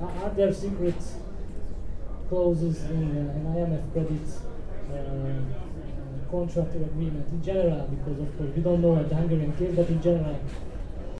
are, there secret clauses in uh, an IMF credit uh, contract agreement in general? Because of course we don't know at the Hungarian case, but in general,